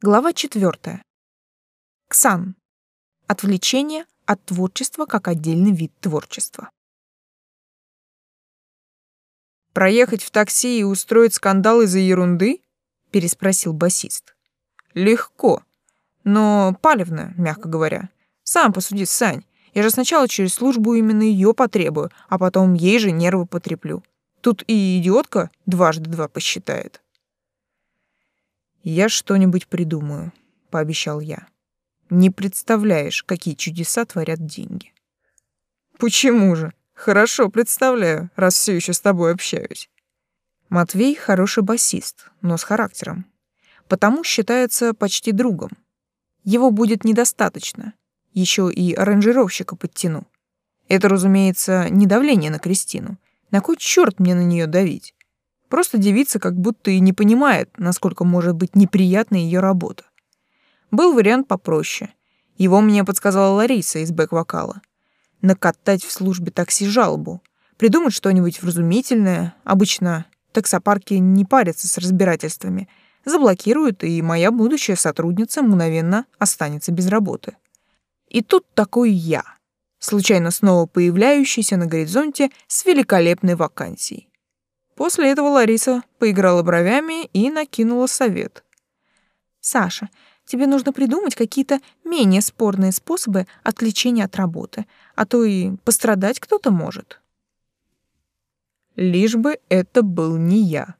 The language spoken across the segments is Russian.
Глава четвертая. Ксан. Отвлечение от творчества как отдельный вид творчества. «Проехать в такси и устроить скандал из-за ерунды?» — переспросил басист. «Легко, но палевно, мягко говоря. Сам посуди, Сань. Я же сначала через службу именно ее потребую, а потом ей же нервы потреплю. Тут и идиотка дважды два посчитает». «Я что-нибудь придумаю», — пообещал я. «Не представляешь, какие чудеса творят деньги». «Почему же? Хорошо представляю, раз все еще с тобой общаюсь». Матвей хороший басист, но с характером. Потому считается почти другом. Его будет недостаточно. Еще и аранжировщика подтяну. Это, разумеется, не давление на Кристину. На кой черт мне на нее давить? Просто девица как будто и не понимает, насколько может быть неприятна ее работа. Был вариант попроще. Его мне подсказала Лариса из бэк-вокала. Накатать в службе такси жалобу. Придумать что-нибудь вразумительное. Обычно таксопарки не парятся с разбирательствами. Заблокируют, и моя будущая сотрудница мгновенно останется без работы. И тут такой я, случайно снова появляющийся на горизонте с великолепной вакансией. После этого Лариса поиграла бровями и накинула совет. «Саша, тебе нужно придумать какие-то менее спорные способы отвлечения от работы, а то и пострадать кто-то может». Лишь бы это был не я.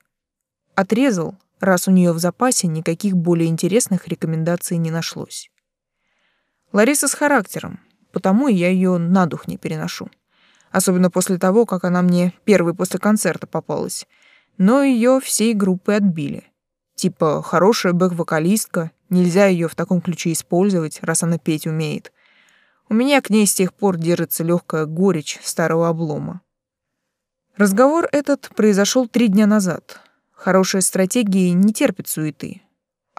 Отрезал, раз у нее в запасе никаких более интересных рекомендаций не нашлось. Лариса с характером, потому я ее на дух не переношу особенно после того, как она мне первой после концерта попалась. Но ее всей группой отбили. Типа, хорошая бэк-вокалистка, нельзя ее в таком ключе использовать, раз она петь умеет. У меня к ней с тех пор держится легкая горечь старого облома. Разговор этот произошел три дня назад. Хорошая стратегия не терпит суеты.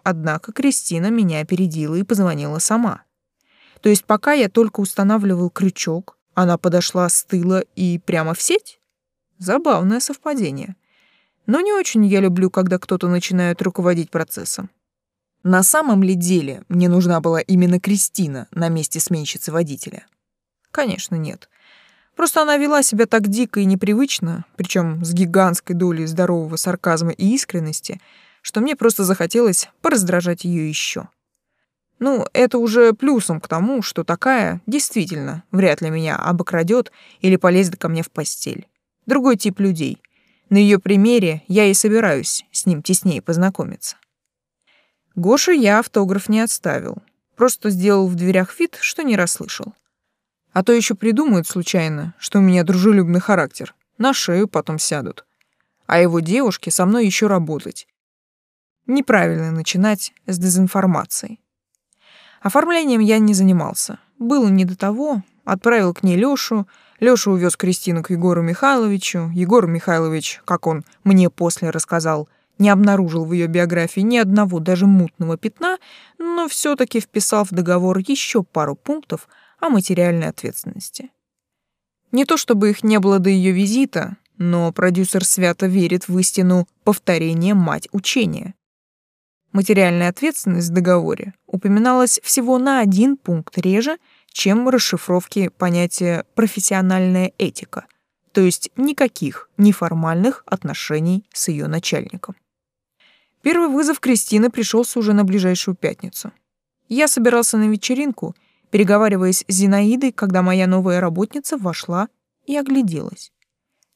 Однако Кристина меня опередила и позвонила сама. То есть пока я только устанавливал крючок, она подошла с тыла и прямо в сеть? Забавное совпадение. Но не очень я люблю, когда кто-то начинает руководить процессом. На самом ли деле мне нужна была именно Кристина на месте сменщицы водителя? Конечно, нет. Просто она вела себя так дико и непривычно, причем с гигантской долей здорового сарказма и искренности, что мне просто захотелось пораздражать ее еще. Ну, это уже плюсом к тому, что такая действительно вряд ли меня обокрадет или полезет ко мне в постель. Другой тип людей. На ее примере я и собираюсь с ним теснее познакомиться. Гошу я автограф не отставил. Просто сделал в дверях вид, что не расслышал. А то еще придумают случайно, что у меня дружелюбный характер. На шею потом сядут. А его девушке со мной еще работать. Неправильно начинать с дезинформации. Оформлением я не занимался. Было не до того. Отправил к ней Лёшу. Лёша увез Кристину к Егору Михайловичу. Егор Михайлович, как он мне после рассказал, не обнаружил в ее биографии ни одного даже мутного пятна, но все таки вписал в договор еще пару пунктов о материальной ответственности. Не то чтобы их не было до ее визита, но продюсер свято верит в истину повторения мать учения. Материальная ответственность в договоре упоминалась всего на один пункт реже, чем расшифровки понятия «профессиональная этика», то есть никаких неформальных отношений с ее начальником. Первый вызов Кристины пришелся уже на ближайшую пятницу. Я собирался на вечеринку, переговариваясь с Зинаидой, когда моя новая работница вошла и огляделась.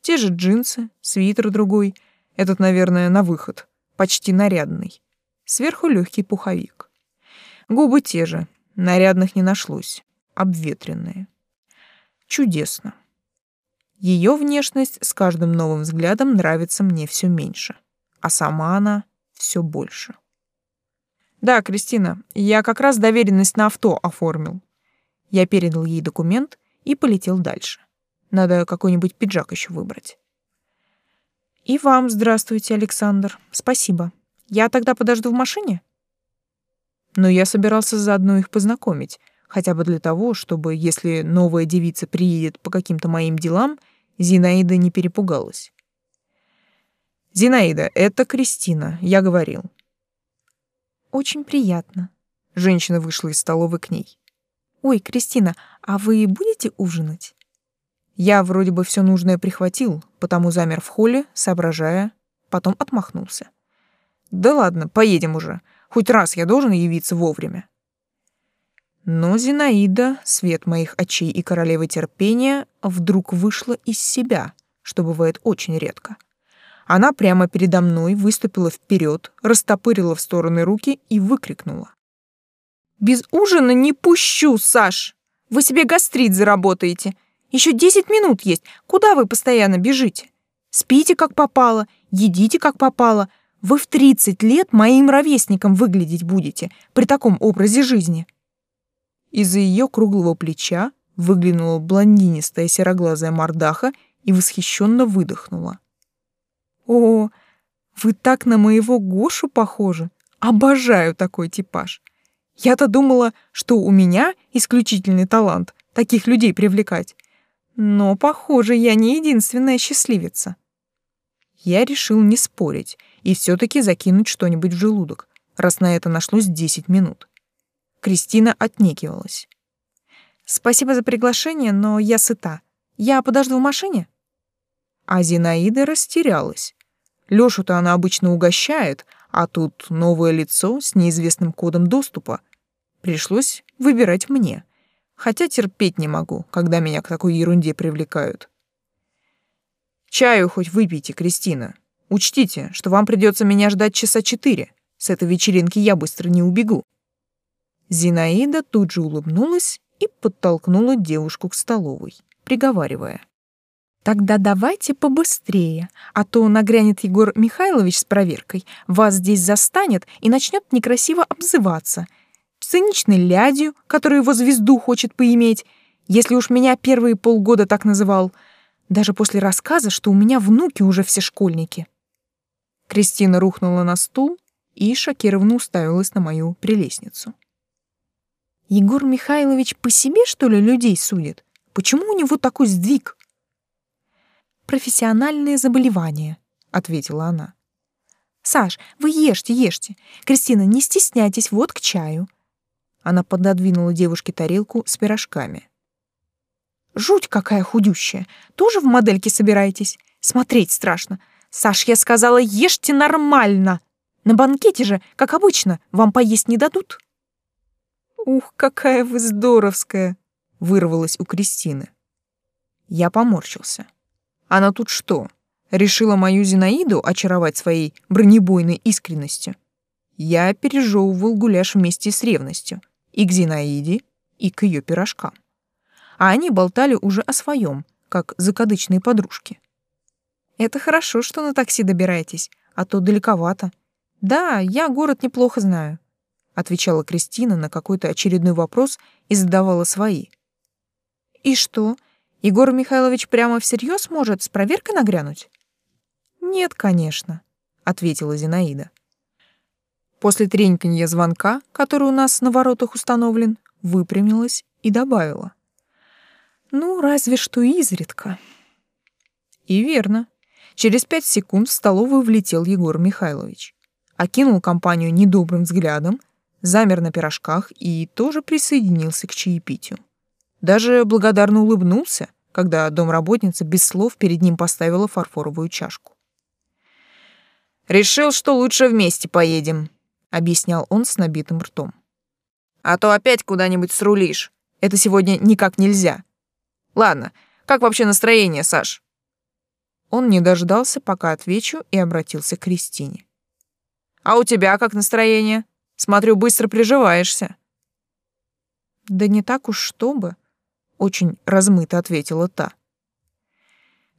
Те же джинсы, свитер другой, этот, наверное, на выход, почти нарядный. Сверху легкий пуховик. Губы те же, нарядных не нашлось, обветренные. Чудесно. Ее внешность с каждым новым взглядом нравится мне все меньше, а сама она все больше. Да, Кристина, я как раз доверенность на авто оформил. Я передал ей документ и полетел дальше. Надо какой-нибудь пиджак еще выбрать. И вам здравствуйте, Александр. Спасибо. Я тогда подожду в машине? Но я собирался заодно их познакомить, хотя бы для того, чтобы, если новая девица приедет по каким-то моим делам, Зинаида не перепугалась. «Зинаида, это Кристина, я говорил». Очень приятно. Женщина вышла из столовой к ней. Ой, Кристина, а вы будете ужинать? Я вроде бы все нужное прихватил, потому замер в холле, соображая, потом отмахнулся. Да ладно, поедем уже. Хоть раз я должен явиться вовремя. Но Зинаида, свет моих очей и королевы терпения, вдруг вышла из себя, что бывает очень редко. Она прямо передо мной выступила вперед, растопырила в стороны руки и выкрикнула. «Без ужина не пущу, Саш! Вы себе гастрит заработаете. Еще десять минут есть. Куда вы постоянно бежите? Спите как попало, едите как попало. Вы в тридцать лет моим ровесником выглядеть будете при таком образе жизни». Из-за ее круглого плеча выглянула блондинистая сероглазая мордаха и восхищенно выдохнула. «О, вы так на моего Гошу похожи! Обожаю такой типаж! Я-то думала, что у меня исключительный талант таких людей привлекать. Но, похоже, я не единственная счастливица». Я решил не спорить и все таки закинуть что-нибудь в желудок, раз на это нашлось десять минут. Кристина отнекивалась. «Спасибо за приглашение, но я сыта. Я подожду в машине?» А Зинаида растерялась. Лёшу-то она обычно угощает, а тут новое лицо с неизвестным кодом доступа. Пришлось выбирать мне. Хотя терпеть не могу, когда меня к такой ерунде привлекают. «Чаю хоть выпейте, Кристина. Учтите, что вам придется меня ждать часа четыре. С этой вечеринки я быстро не убегу». Зинаида тут же улыбнулась и подтолкнула девушку к столовой, приговаривая. «Тогда давайте побыстрее, а то нагрянет Егор Михайлович с проверкой, вас здесь застанет и начнет некрасиво обзываться. Циничной лядью, которая его звезду хочет поиметь, если уж меня первые полгода так называл, даже после рассказа, что у меня внуки уже все школьники». Кристина рухнула на стул и шокированно уставилась на мою прелестницу. Егор Михайлович по себе, что ли, людей судит? Почему у него такой сдвиг? Профессиональные заболевания, ответила она. Саш, вы ешьте, ешьте. Кристина, не стесняйтесь, вот к чаю. Она пододвинула девушке тарелку с пирожками. Жуть какая худющая. Тоже в модельке собираетесь? Смотреть страшно. Саш, я сказала, ешьте нормально. На банкете же, как обычно, вам поесть не дадут. «Ух, какая вы здоровская!» — вырвалась у Кристины. Я поморщился. Она тут что, решила мою Зинаиду очаровать своей бронебойной искренностью? Я пережевывал гуляш вместе с ревностью и к Зинаиде, и к ее пирожкам. А они болтали уже о своем, как закадычные подружки. «Это хорошо, что на такси добираетесь, а то далековато. Да, я город неплохо знаю отвечала Кристина на какой-то очередной вопрос и задавала свои. И что? Егор Михайлович прямо всерьез может с проверкой нагрянуть? Нет, конечно, ответила Зинаида. После треньканья звонка, который у нас на воротах установлен, выпрямилась и добавила: "Ну, разве что изредка". И верно. Через пять секунд в столовую влетел Егор Михайлович, окинул компанию недобрым взглядом замер на пирожках и тоже присоединился к чаепитию. Даже благодарно улыбнулся, когда домработница без слов перед ним поставила фарфоровую чашку. «Решил, что лучше вместе поедем», — объяснял он с набитым ртом. «А то опять куда-нибудь срулишь. Это сегодня никак нельзя. Ладно, как вообще настроение, Саш?» Он не дождался, пока отвечу, и обратился к Кристине. «А у тебя как настроение?» Смотрю, быстро приживаешься. Да не так уж чтобы, очень размыто ответила та.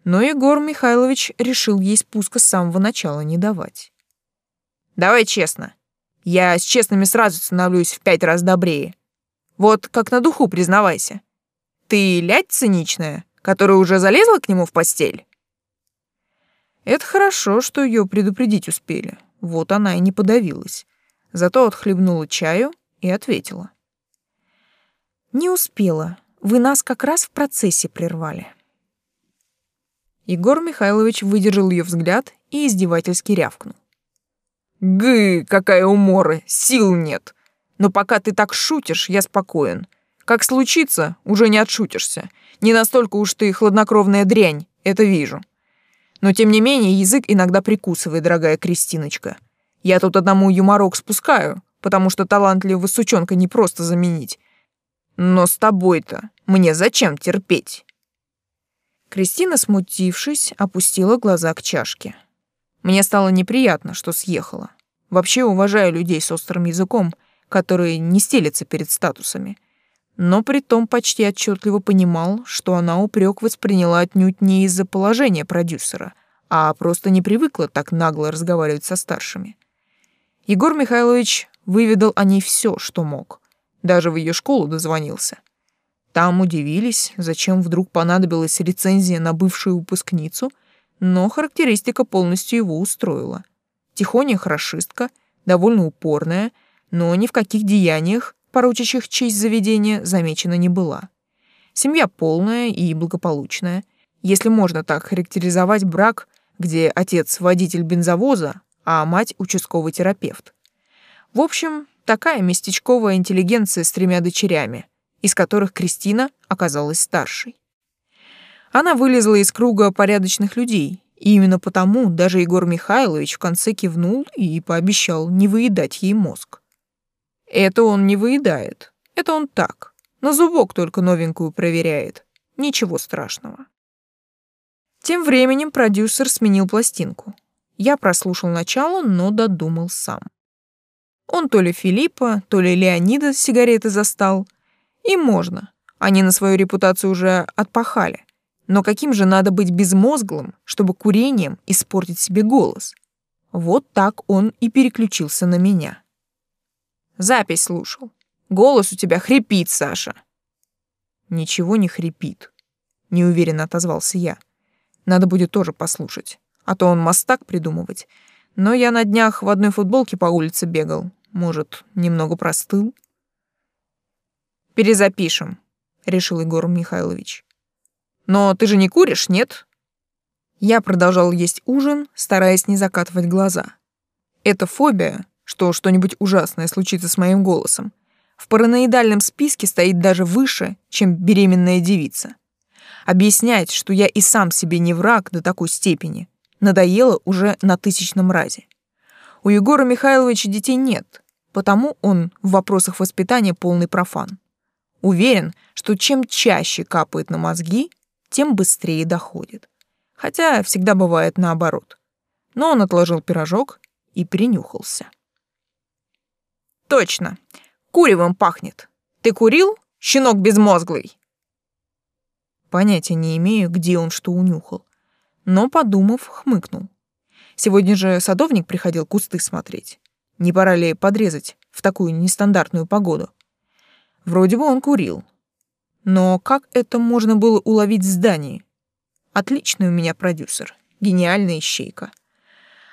Но Егор Михайлович решил ей спуска с самого начала не давать. Давай честно. Я с честными сразу становлюсь в пять раз добрее. Вот как на духу признавайся. Ты лядь циничная, которая уже залезла к нему в постель? Это хорошо, что ее предупредить успели. Вот она и не подавилась. Зато отхлебнула чаю и ответила. «Не успела. Вы нас как раз в процессе прервали». Егор Михайлович выдержал ее взгляд и издевательски рявкнул. Гы, какая умора, сил нет. Но пока ты так шутишь, я спокоен. Как случится, уже не отшутишься. Не настолько уж ты хладнокровная дрянь, это вижу. Но тем не менее язык иногда прикусывает, дорогая Кристиночка. Я тут одному юморок спускаю, потому что талантливого сучонка не просто заменить. Но с тобой-то мне зачем терпеть? Кристина, смутившись, опустила глаза к чашке. Мне стало неприятно, что съехала. Вообще уважаю людей с острым языком, которые не стелятся перед статусами но притом почти отчетливо понимал, что она упрек восприняла отнюдь не из-за положения продюсера, а просто не привыкла так нагло разговаривать со старшими. Егор Михайлович выведал о ней все, что мог. Даже в ее школу дозвонился. Там удивились, зачем вдруг понадобилась лицензия на бывшую выпускницу, но характеристика полностью его устроила. Тихоня хорошистка, довольно упорная, но ни в каких деяниях порочащих честь заведения, замечена не была. Семья полная и благополучная, если можно так характеризовать брак, где отец водитель бензовоза, а мать участковый терапевт. В общем, такая местечковая интеллигенция с тремя дочерями, из которых Кристина оказалась старшей. Она вылезла из круга порядочных людей, и именно потому даже Егор Михайлович в конце кивнул и пообещал не выедать ей мозг. Это он не выедает. Это он так. На зубок только новенькую проверяет. Ничего страшного. Тем временем продюсер сменил пластинку. Я прослушал начало, но додумал сам. Он то ли Филиппа, то ли Леонида с сигареты застал. И можно. Они на свою репутацию уже отпахали. Но каким же надо быть безмозглым, чтобы курением испортить себе голос? Вот так он и переключился на меня. Запись слушал. Голос у тебя хрипит, Саша. Ничего не хрипит. Неуверенно отозвался я. Надо будет тоже послушать. А то он мастак придумывать. Но я на днях в одной футболке по улице бегал. Может, немного простыл? Перезапишем, решил Егор Михайлович. Но ты же не куришь, нет? Я продолжал есть ужин, стараясь не закатывать глаза. Эта фобия что что-нибудь ужасное случится с моим голосом, в параноидальном списке стоит даже выше, чем беременная девица. Объяснять, что я и сам себе не враг до такой степени, надоело уже на тысячном разе. У Егора Михайловича детей нет, потому он в вопросах воспитания полный профан. Уверен, что чем чаще капает на мозги, тем быстрее доходит. Хотя всегда бывает наоборот. Но он отложил пирожок и принюхался. Точно. Куревом пахнет. Ты курил, щенок безмозглый? Понятия не имею, где он что унюхал. Но, подумав, хмыкнул. Сегодня же садовник приходил кусты смотреть. Не пора ли подрезать в такую нестандартную погоду? Вроде бы он курил. Но как это можно было уловить в здании? Отличный у меня продюсер. Гениальная ищейка.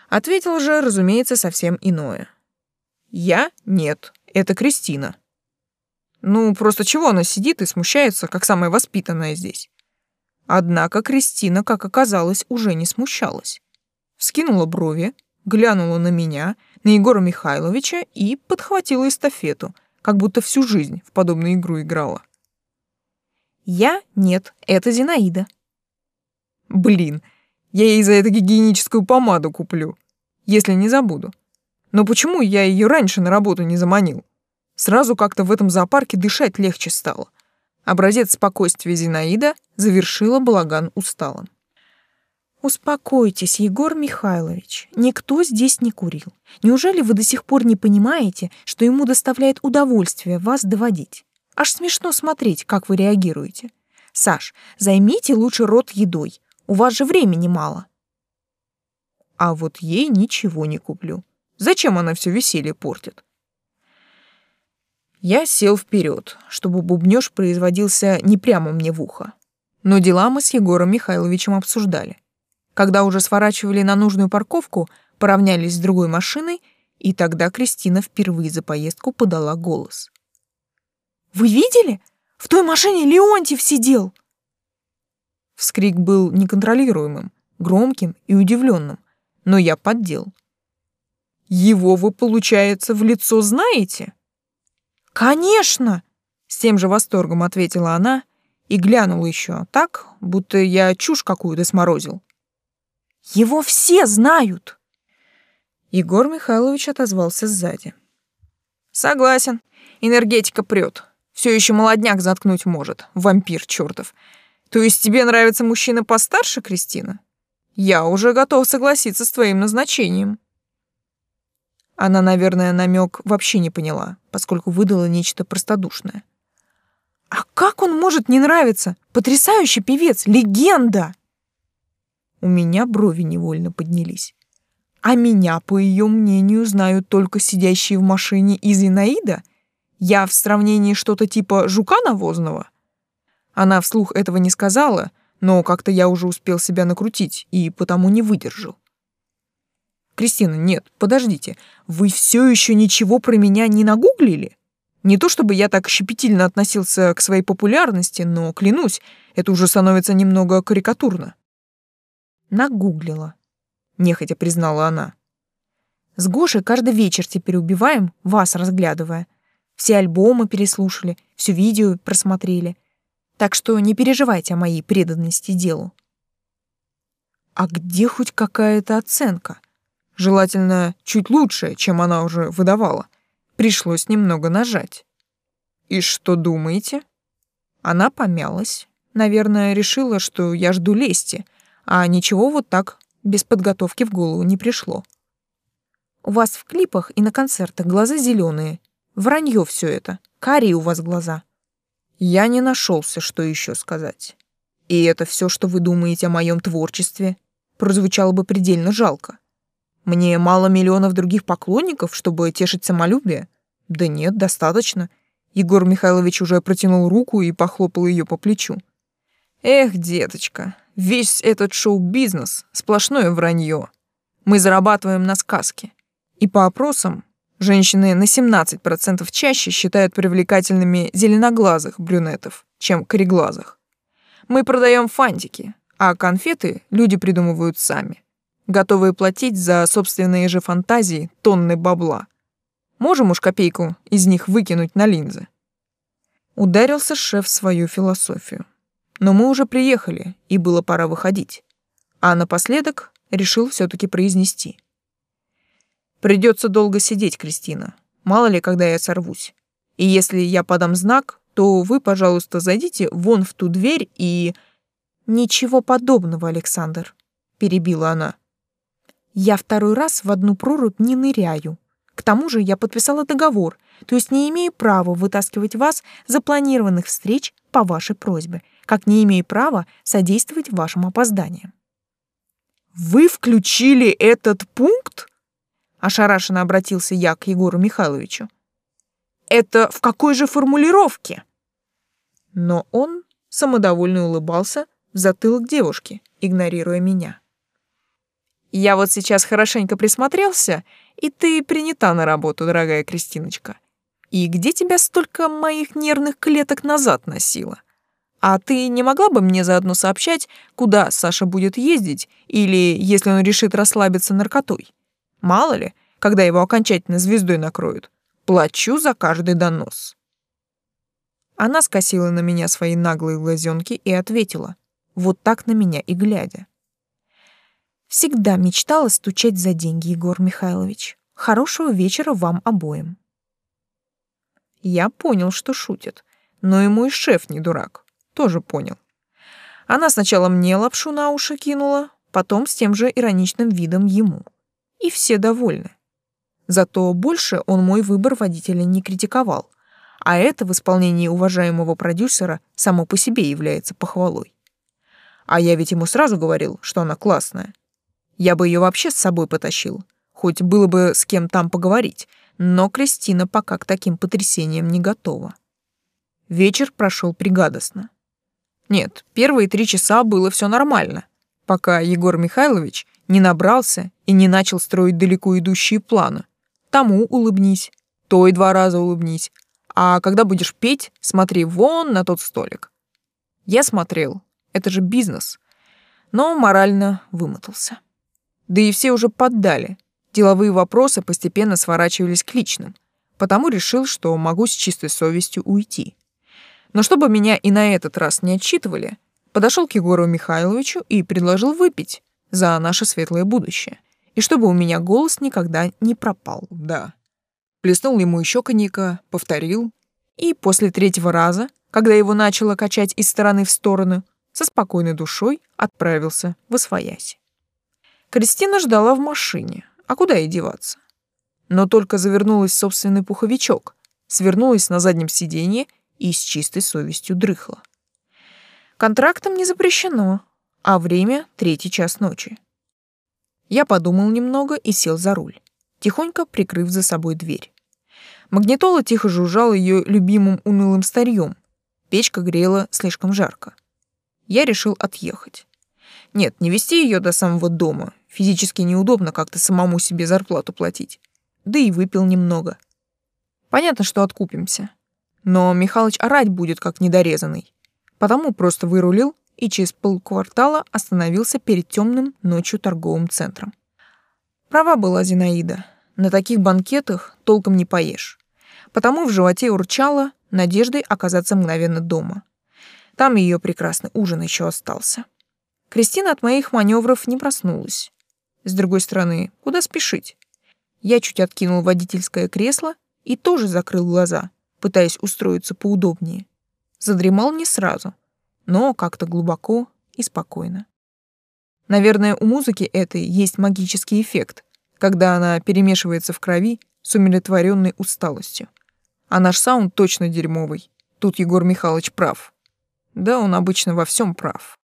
Ответил же, разумеется, совсем иное. Я? Нет. Это Кристина. Ну, просто чего она сидит и смущается, как самая воспитанная здесь? Однако Кристина, как оказалось, уже не смущалась. Скинула брови, глянула на меня, на Егора Михайловича и подхватила эстафету, как будто всю жизнь в подобную игру играла. Я? Нет, это Зинаида. Блин, я ей за это гигиеническую помаду куплю, если не забуду. Но почему я ее раньше на работу не заманил? Сразу как-то в этом зоопарке дышать легче стало. Образец спокойствия Зинаида завершила балаган усталым. «Успокойтесь, Егор Михайлович. Никто здесь не курил. Неужели вы до сих пор не понимаете, что ему доставляет удовольствие вас доводить? Аж смешно смотреть, как вы реагируете. Саш, займите лучше рот едой. У вас же времени мало». А вот ей ничего не куплю. Зачем она все веселье портит? Я сел вперед, чтобы бубнёж производился не прямо мне в ухо. Но дела мы с Егором Михайловичем обсуждали. Когда уже сворачивали на нужную парковку, поравнялись с другой машиной, и тогда Кристина впервые за поездку подала голос. «Вы видели? В той машине Леонтьев сидел!» Вскрик был неконтролируемым, громким и удивленным, но я поддел. Его вы, получается, в лицо знаете? Конечно, с тем же восторгом ответила она и глянула еще так, будто я чушь какую-то сморозил. Его все знают. Егор Михайлович отозвался сзади. Согласен. Энергетика прет. Все еще молодняк заткнуть может. Вампир чертов. То есть тебе нравится мужчина постарше, Кристина? Я уже готов согласиться с твоим назначением. Она, наверное, намек вообще не поняла, поскольку выдала нечто простодушное. А как он может не нравиться? Потрясающий певец, легенда! У меня брови невольно поднялись. А меня, по ее мнению, знают только сидящие в машине из Зинаида? Я в сравнении что-то типа жука навозного? Она вслух этого не сказала, но как-то я уже успел себя накрутить и потому не выдержал. Кристина, нет, подождите, вы все еще ничего про меня не нагуглили? Не то чтобы я так щепетильно относился к своей популярности, но, клянусь, это уже становится немного карикатурно. Нагуглила, нехотя признала она. С Гошей каждый вечер теперь убиваем, вас разглядывая. Все альбомы переслушали, все видео просмотрели. Так что не переживайте о моей преданности делу. А где хоть какая-то оценка? Желательно чуть лучше, чем она уже выдавала. Пришлось немного нажать. И что думаете? Она помялась. Наверное, решила, что я жду лести, а ничего вот так без подготовки в голову не пришло. У вас в клипах и на концертах глаза зеленые. Вранье все это. Карие у вас глаза. Я не нашелся, что еще сказать. И это все, что вы думаете о моем творчестве, прозвучало бы предельно жалко. Мне мало миллионов других поклонников, чтобы тешить самолюбие? Да нет, достаточно. Егор Михайлович уже протянул руку и похлопал ее по плечу. Эх, деточка, весь этот шоу-бизнес — сплошное вранье. Мы зарабатываем на сказке. И по опросам женщины на 17% чаще считают привлекательными зеленоглазых брюнетов, чем кореглазых. Мы продаем фантики, а конфеты люди придумывают сами готовые платить за собственные же фантазии тонны бабла. Можем уж копейку из них выкинуть на линзы. Ударился шеф в свою философию. Но мы уже приехали, и было пора выходить. А напоследок решил все таки произнести. Придется долго сидеть, Кристина. Мало ли, когда я сорвусь. И если я подам знак, то вы, пожалуйста, зайдите вон в ту дверь и... Ничего подобного, Александр, перебила она. Я второй раз в одну прорубь не ныряю. К тому же я подписала договор, то есть не имею права вытаскивать вас запланированных встреч по вашей просьбе, как не имею права содействовать вашим опозданиям. Вы включили этот пункт? Ошарашенно обратился я к Егору Михайловичу. Это в какой же формулировке? Но он самодовольно улыбался в затылок девушки, игнорируя меня. Я вот сейчас хорошенько присмотрелся, и ты принята на работу, дорогая Кристиночка. И где тебя столько моих нервных клеток назад носило? А ты не могла бы мне заодно сообщать, куда Саша будет ездить, или если он решит расслабиться наркотой? Мало ли, когда его окончательно звездой накроют. Плачу за каждый донос. Она скосила на меня свои наглые глазенки и ответила, вот так на меня и глядя. Всегда мечтала стучать за деньги, Егор Михайлович. Хорошего вечера вам обоим. Я понял, что шутит, но и мой шеф не дурак. Тоже понял. Она сначала мне лапшу на уши кинула, потом с тем же ироничным видом ему. И все довольны. Зато больше он мой выбор водителя не критиковал, а это в исполнении уважаемого продюсера само по себе является похвалой. А я ведь ему сразу говорил, что она классная. Я бы ее вообще с собой потащил, хоть было бы с кем там поговорить, но Кристина пока к таким потрясениям не готова. Вечер прошел пригадостно. Нет, первые три часа было все нормально, пока Егор Михайлович не набрался и не начал строить далеко идущие планы. Тому улыбнись, той два раза улыбнись, а когда будешь петь, смотри вон на тот столик. Я смотрел, это же бизнес, но морально вымотался. Да и все уже поддали. Деловые вопросы постепенно сворачивались к личным, потому решил, что могу с чистой совестью уйти. Но чтобы меня и на этот раз не отчитывали, подошел к Егору Михайловичу и предложил выпить за наше светлое будущее, и чтобы у меня голос никогда не пропал. Да. Плеснул ему еще коньяка, повторил, и после третьего раза, когда его начало качать из стороны в сторону, со спокойной душой отправился в Освоясь. Кристина ждала в машине, а куда ей деваться? Но только завернулась в собственный пуховичок, свернулась на заднем сиденье и с чистой совестью дрыхла. Контрактом не запрещено, а время — третий час ночи. Я подумал немного и сел за руль, тихонько прикрыв за собой дверь. Магнитола тихо жужжала ее любимым унылым старьем. Печка грела слишком жарко. Я решил отъехать. Нет, не вести ее до самого дома. Физически неудобно как-то самому себе зарплату платить. Да и выпил немного. Понятно, что откупимся. Но Михалыч орать будет, как недорезанный. Потому просто вырулил и через полквартала остановился перед темным ночью торговым центром. Права была Зинаида. На таких банкетах толком не поешь потому в животе урчало надеждой оказаться мгновенно дома. Там ее прекрасный ужин еще остался. Кристина от моих маневров не проснулась. С другой стороны, куда спешить? Я чуть откинул водительское кресло и тоже закрыл глаза, пытаясь устроиться поудобнее. Задремал не сразу, но как-то глубоко и спокойно. Наверное, у музыки этой есть магический эффект, когда она перемешивается в крови с умиротворенной усталостью. А наш саунд точно дерьмовый. Тут Егор Михайлович прав. Да, он обычно во всем прав.